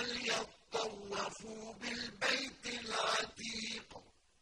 وَلْيَطَّوَّفُوا بِالْبَيْتِ